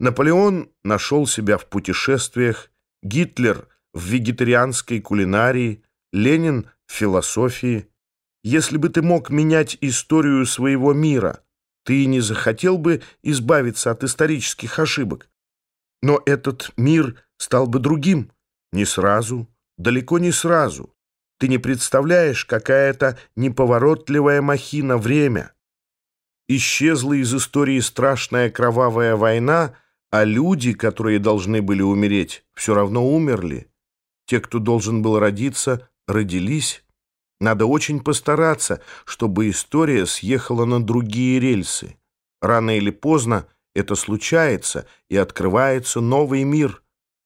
Наполеон нашел себя в путешествиях, Гитлер в вегетарианской кулинарии, Ленин в философии. Если бы ты мог менять историю своего мира, ты не захотел бы избавиться от исторических ошибок. Но этот мир стал бы другим. Не сразу, далеко не сразу. Ты не представляешь, какая это неповоротливая махина время. Исчезла из истории страшная кровавая война, а люди, которые должны были умереть, все равно умерли. Те, кто должен был родиться, родились. Надо очень постараться, чтобы история съехала на другие рельсы. Рано или поздно это случается, и открывается новый мир.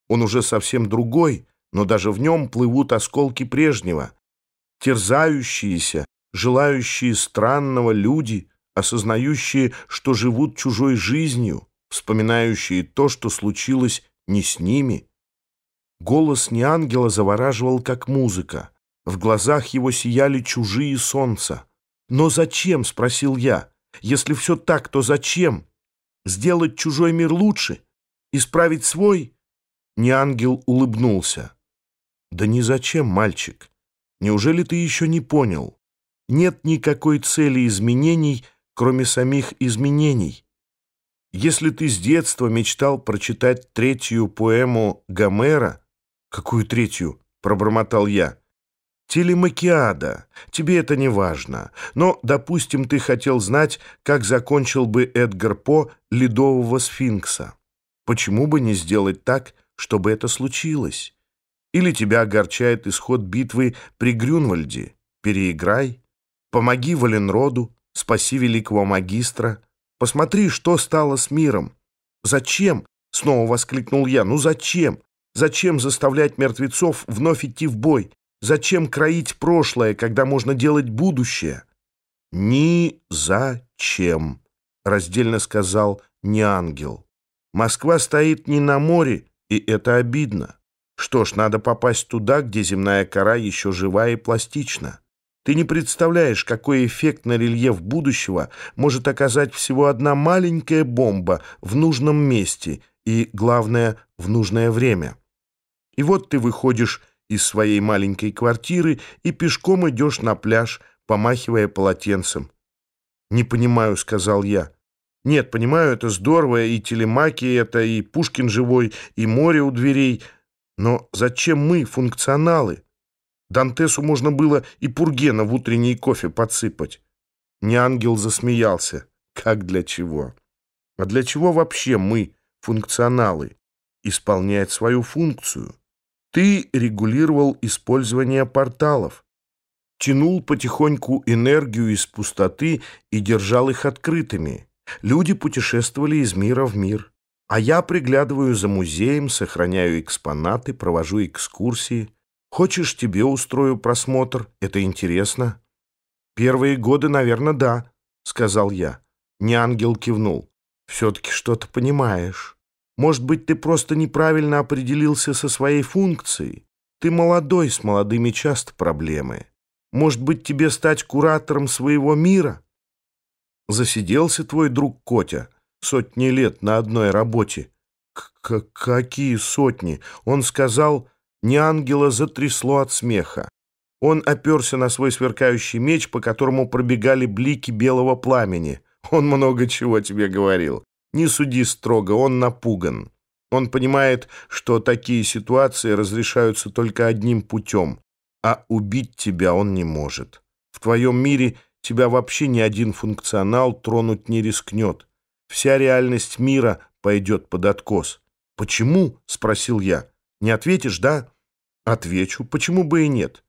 Он уже совсем другой, но даже в нем плывут осколки прежнего. Терзающиеся, желающие странного люди, осознающие, что живут чужой жизнью, вспоминающие то, что случилось не с ними. Голос не ангела завораживал, как музыка. В глазах его сияли чужие солнца. «Но зачем?» — спросил я. «Если все так, то зачем? Сделать чужой мир лучше? Исправить свой?» Не ангел улыбнулся. «Да ни зачем, мальчик. Неужели ты еще не понял? Нет никакой цели изменений, кроме самих изменений. Если ты с детства мечтал прочитать третью поэму Гомера, «Какую третью?» — пробормотал я. «Телемакиада. Тебе это не важно. Но, допустим, ты хотел знать, как закончил бы Эдгар По «Ледового сфинкса». Почему бы не сделать так, чтобы это случилось? Или тебя огорчает исход битвы при Грюнвальде? Переиграй. Помоги Валенроду, спаси великого магистра. Посмотри, что стало с миром. Зачем? Снова воскликнул я. Ну зачем? Зачем заставлять мертвецов вновь идти в бой? Зачем кроить прошлое, когда можно делать будущее? Ни зачем, раздельно сказал не ангел. Москва стоит не на море, и это обидно. Что ж, надо попасть туда, где земная кора еще жива и пластична. Ты не представляешь, какой эффект на рельеф будущего может оказать всего одна маленькая бомба в нужном месте и, главное, в нужное время. И вот ты выходишь из своей маленькой квартиры и пешком идешь на пляж, помахивая полотенцем. «Не понимаю», — сказал я. «Нет, понимаю, это здорово, и телемаки это, и Пушкин живой, и море у дверей. Но зачем мы, функционалы? Дантесу можно было и Пургена в утренний кофе подсыпать». Не ангел засмеялся. «Как для чего? А для чего вообще мы, функционалы? Исполнять свою функцию?» Ты регулировал использование порталов, тянул потихоньку энергию из пустоты и держал их открытыми. Люди путешествовали из мира в мир. А я приглядываю за музеем, сохраняю экспонаты, провожу экскурсии. Хочешь, тебе устрою просмотр? Это интересно. Первые годы, наверное, да, сказал я. Не ангел кивнул. Все-таки что-то понимаешь. Может быть, ты просто неправильно определился со своей функцией? Ты молодой, с молодыми часто проблемы. Может быть, тебе стать куратором своего мира? Засиделся твой друг Котя сотни лет на одной работе. К Какие сотни? Он сказал, не ангела затрясло от смеха. Он оперся на свой сверкающий меч, по которому пробегали блики белого пламени. Он много чего тебе говорил. Не суди строго, он напуган. Он понимает, что такие ситуации разрешаются только одним путем, а убить тебя он не может. В твоем мире тебя вообще ни один функционал тронуть не рискнет. Вся реальность мира пойдет под откос. «Почему?» — спросил я. «Не ответишь, да?» «Отвечу. Почему бы и нет?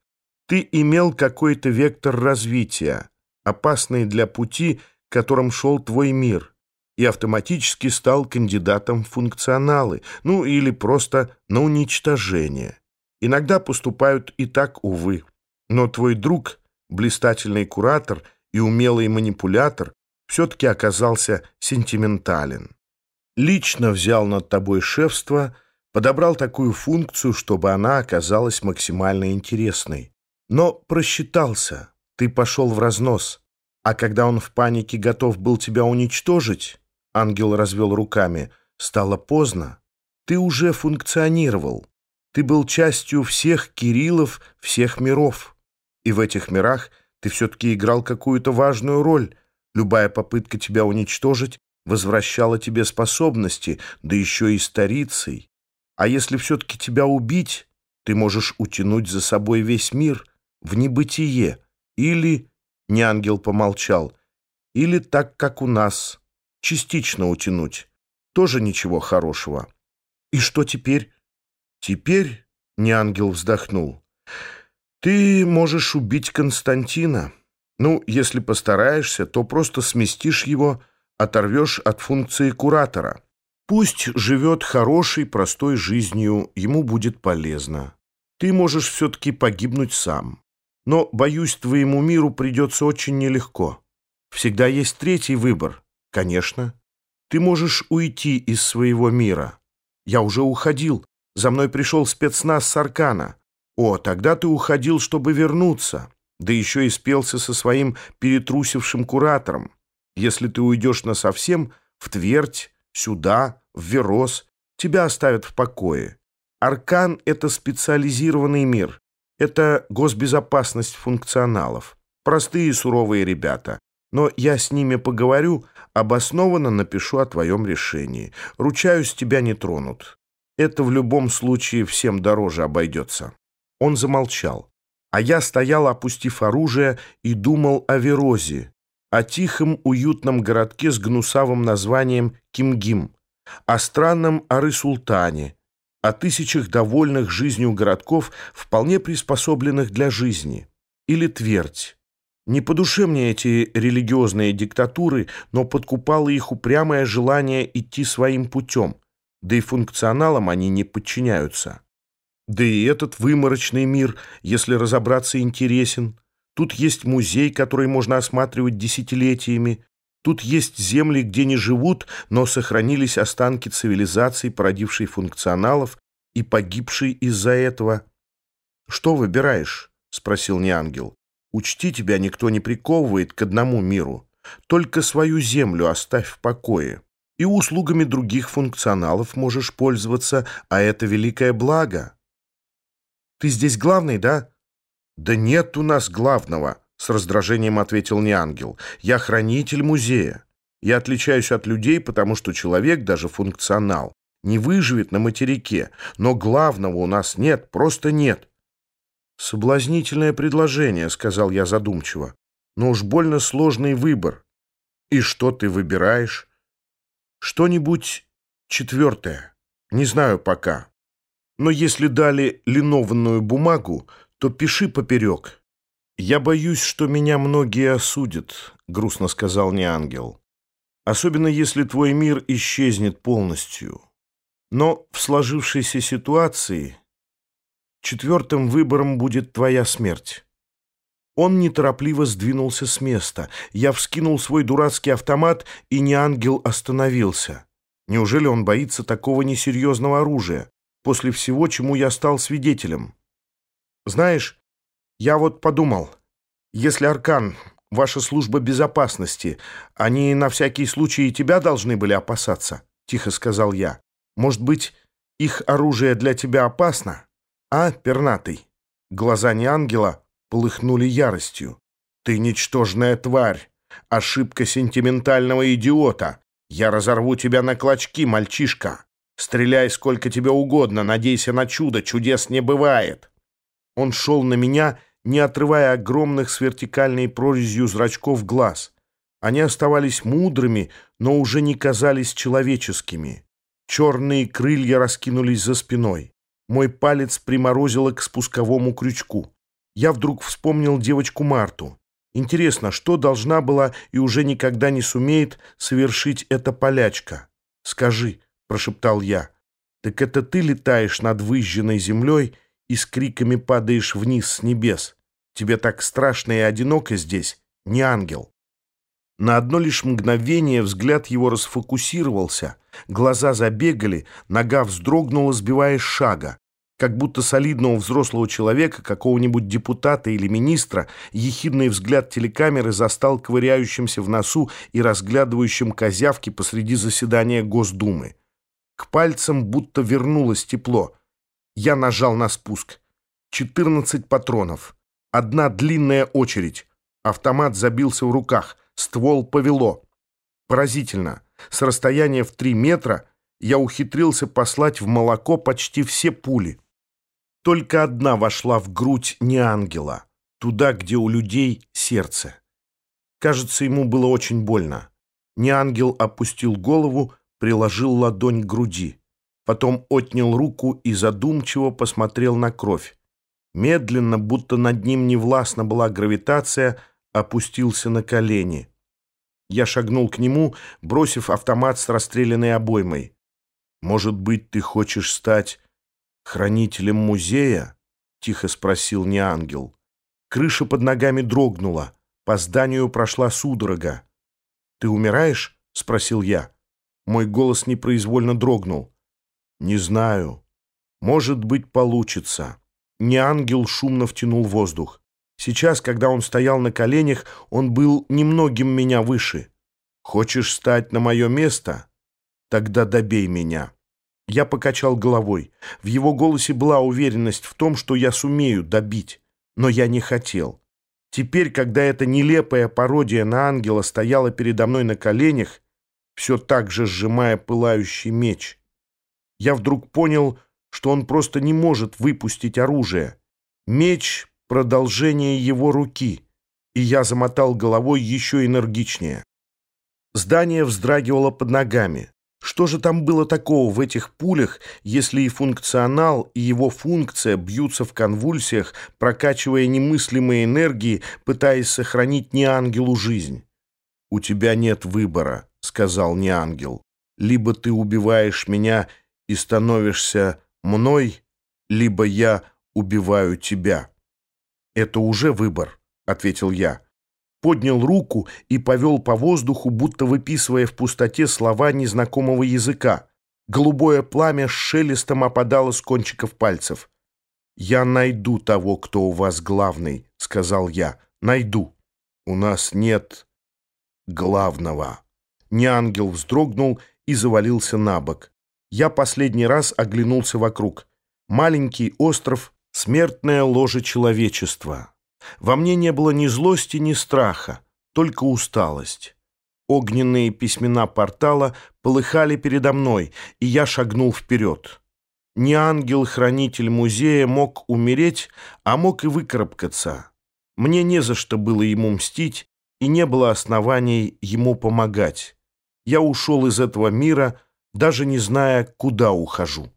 Ты имел какой-то вектор развития, опасный для пути, которым шел твой мир и автоматически стал кандидатом в функционалы, ну или просто на уничтожение. Иногда поступают и так, увы. Но твой друг, блистательный куратор и умелый манипулятор, все-таки оказался сентиментален. Лично взял над тобой шефство, подобрал такую функцию, чтобы она оказалась максимально интересной. Но просчитался, ты пошел в разнос. А когда он в панике готов был тебя уничтожить, Ангел развел руками. Стало поздно. Ты уже функционировал. Ты был частью всех Кириллов, всех миров. И в этих мирах ты все-таки играл какую-то важную роль. Любая попытка тебя уничтожить возвращала тебе способности, да еще и старицей. А если все-таки тебя убить, ты можешь утянуть за собой весь мир в небытие. Или, не ангел помолчал, или так, как у нас, частично утянуть. Тоже ничего хорошего. И что теперь? Теперь, не ангел вздохнул, ты можешь убить Константина. Ну, если постараешься, то просто сместишь его, оторвешь от функции куратора. Пусть живет хорошей, простой жизнью, ему будет полезно. Ты можешь все-таки погибнуть сам. Но, боюсь, твоему миру придется очень нелегко. Всегда есть третий выбор. Конечно. Ты можешь уйти из своего мира. Я уже уходил. За мной пришел спецназ Саркана. О, тогда ты уходил, чтобы вернуться. Да еще и спелся со своим перетрусившим куратором. Если ты уйдешь насовсем, в Твердь, сюда, в Верос, тебя оставят в покое. Аркан — это специализированный мир. Это госбезопасность функционалов. Простые суровые ребята. Но я с ними поговорю, обоснованно напишу о твоем решении. Ручаюсь, тебя не тронут. Это в любом случае всем дороже обойдется». Он замолчал. А я стоял, опустив оружие, и думал о Верозе, о тихом, уютном городке с гнусавым названием Кимгим, о странном Ары-Султане, о тысячах довольных жизнью городков, вполне приспособленных для жизни. Или Твердь. Не по душе мне эти религиозные диктатуры, но подкупало их упрямое желание идти своим путем, да и функционалам они не подчиняются. Да и этот выморочный мир, если разобраться, интересен. Тут есть музей, который можно осматривать десятилетиями. Тут есть земли, где не живут, но сохранились останки цивилизации, породившей функционалов и погибшей из-за этого. «Что выбираешь?» — спросил неангел. Учти, тебя никто не приковывает к одному миру. Только свою землю оставь в покое. И услугами других функционалов можешь пользоваться, а это великое благо. Ты здесь главный, да? Да нет у нас главного, с раздражением ответил неангел. Я хранитель музея. Я отличаюсь от людей, потому что человек, даже функционал, не выживет на материке. Но главного у нас нет, просто нет. «Соблазнительное предложение», — сказал я задумчиво. «Но уж больно сложный выбор. И что ты выбираешь?» «Что-нибудь четвертое. Не знаю пока. Но если дали линованную бумагу, то пиши поперек». «Я боюсь, что меня многие осудят», — грустно сказал неангел. «Особенно если твой мир исчезнет полностью. Но в сложившейся ситуации Четвертым выбором будет твоя смерть». Он неторопливо сдвинулся с места. Я вскинул свой дурацкий автомат, и не ангел остановился. Неужели он боится такого несерьезного оружия, после всего, чему я стал свидетелем? Знаешь, я вот подумал, если Аркан, ваша служба безопасности, они на всякий случай тебя должны были опасаться, тихо сказал я. Может быть, их оружие для тебя опасно? «А, пернатый!» Глаза не ангела полыхнули яростью. «Ты ничтожная тварь! Ошибка сентиментального идиота! Я разорву тебя на клочки, мальчишка! Стреляй сколько тебе угодно, надейся на чудо, чудес не бывает!» Он шел на меня, не отрывая огромных с вертикальной прорезью зрачков глаз. Они оставались мудрыми, но уже не казались человеческими. Черные крылья раскинулись за спиной. Мой палец приморозило к спусковому крючку. Я вдруг вспомнил девочку Марту. Интересно, что должна была и уже никогда не сумеет совершить эта полячка? «Скажи», — прошептал я, — «так это ты летаешь над выжженной землей и с криками падаешь вниз с небес? Тебе так страшно и одиноко здесь, не ангел». На одно лишь мгновение взгляд его расфокусировался, глаза забегали, нога вздрогнула, сбиваясь шага. Как будто солидного взрослого человека, какого-нибудь депутата или министра, ехидный взгляд телекамеры застал ковыряющимся в носу и разглядывающим козявки посреди заседания Госдумы. К пальцам будто вернулось тепло. Я нажал на спуск. 14 патронов. Одна длинная очередь. Автомат забился в руках. Ствол повело. Поразительно. С расстояния в 3 метра я ухитрился послать в молоко почти все пули. Только одна вошла в грудь не ангела, туда, где у людей сердце. Кажется, ему было очень больно. Неангел опустил голову, приложил ладонь к груди. Потом отнял руку и задумчиво посмотрел на кровь. Медленно, будто над ним невластна была гравитация, опустился на колени. Я шагнул к нему, бросив автомат с расстрелянной обоймой. «Может быть, ты хочешь стать хранителем музея?» — тихо спросил неангел. Крыша под ногами дрогнула. По зданию прошла судорога. «Ты умираешь?» — спросил я. Мой голос непроизвольно дрогнул. «Не знаю. Может быть, получится». Неангел шумно втянул воздух. Сейчас, когда он стоял на коленях, он был немногим меня выше. «Хочешь стать на мое место? Тогда добей меня». Я покачал головой. В его голосе была уверенность в том, что я сумею добить. Но я не хотел. Теперь, когда эта нелепая пародия на ангела стояла передо мной на коленях, все так же сжимая пылающий меч, я вдруг понял, что он просто не может выпустить оружие. Меч — продолжение его руки, и я замотал головой еще энергичнее. Здание вздрагивало под ногами. Что же там было такого в этих пулях, если и функционал, и его функция бьются в конвульсиях, прокачивая немыслимые энергии, пытаясь сохранить неангелу жизнь? «У тебя нет выбора», — сказал неангел. «Либо ты убиваешь меня и становишься мной, либо я убиваю тебя». «Это уже выбор», — ответил я поднял руку и повел по воздуху, будто выписывая в пустоте слова незнакомого языка. Голубое пламя с шелестом опадало с кончиков пальцев. «Я найду того, кто у вас главный», — сказал я. «Найду. У нас нет главного». Неангел вздрогнул и завалился на бок. Я последний раз оглянулся вокруг. Маленький остров — смертное ложе человечества. Во мне не было ни злости, ни страха, только усталость. Огненные письмена портала полыхали передо мной, и я шагнул вперед. Не ангел-хранитель музея мог умереть, а мог и выкарабкаться. Мне не за что было ему мстить, и не было оснований ему помогать. Я ушел из этого мира, даже не зная, куда ухожу.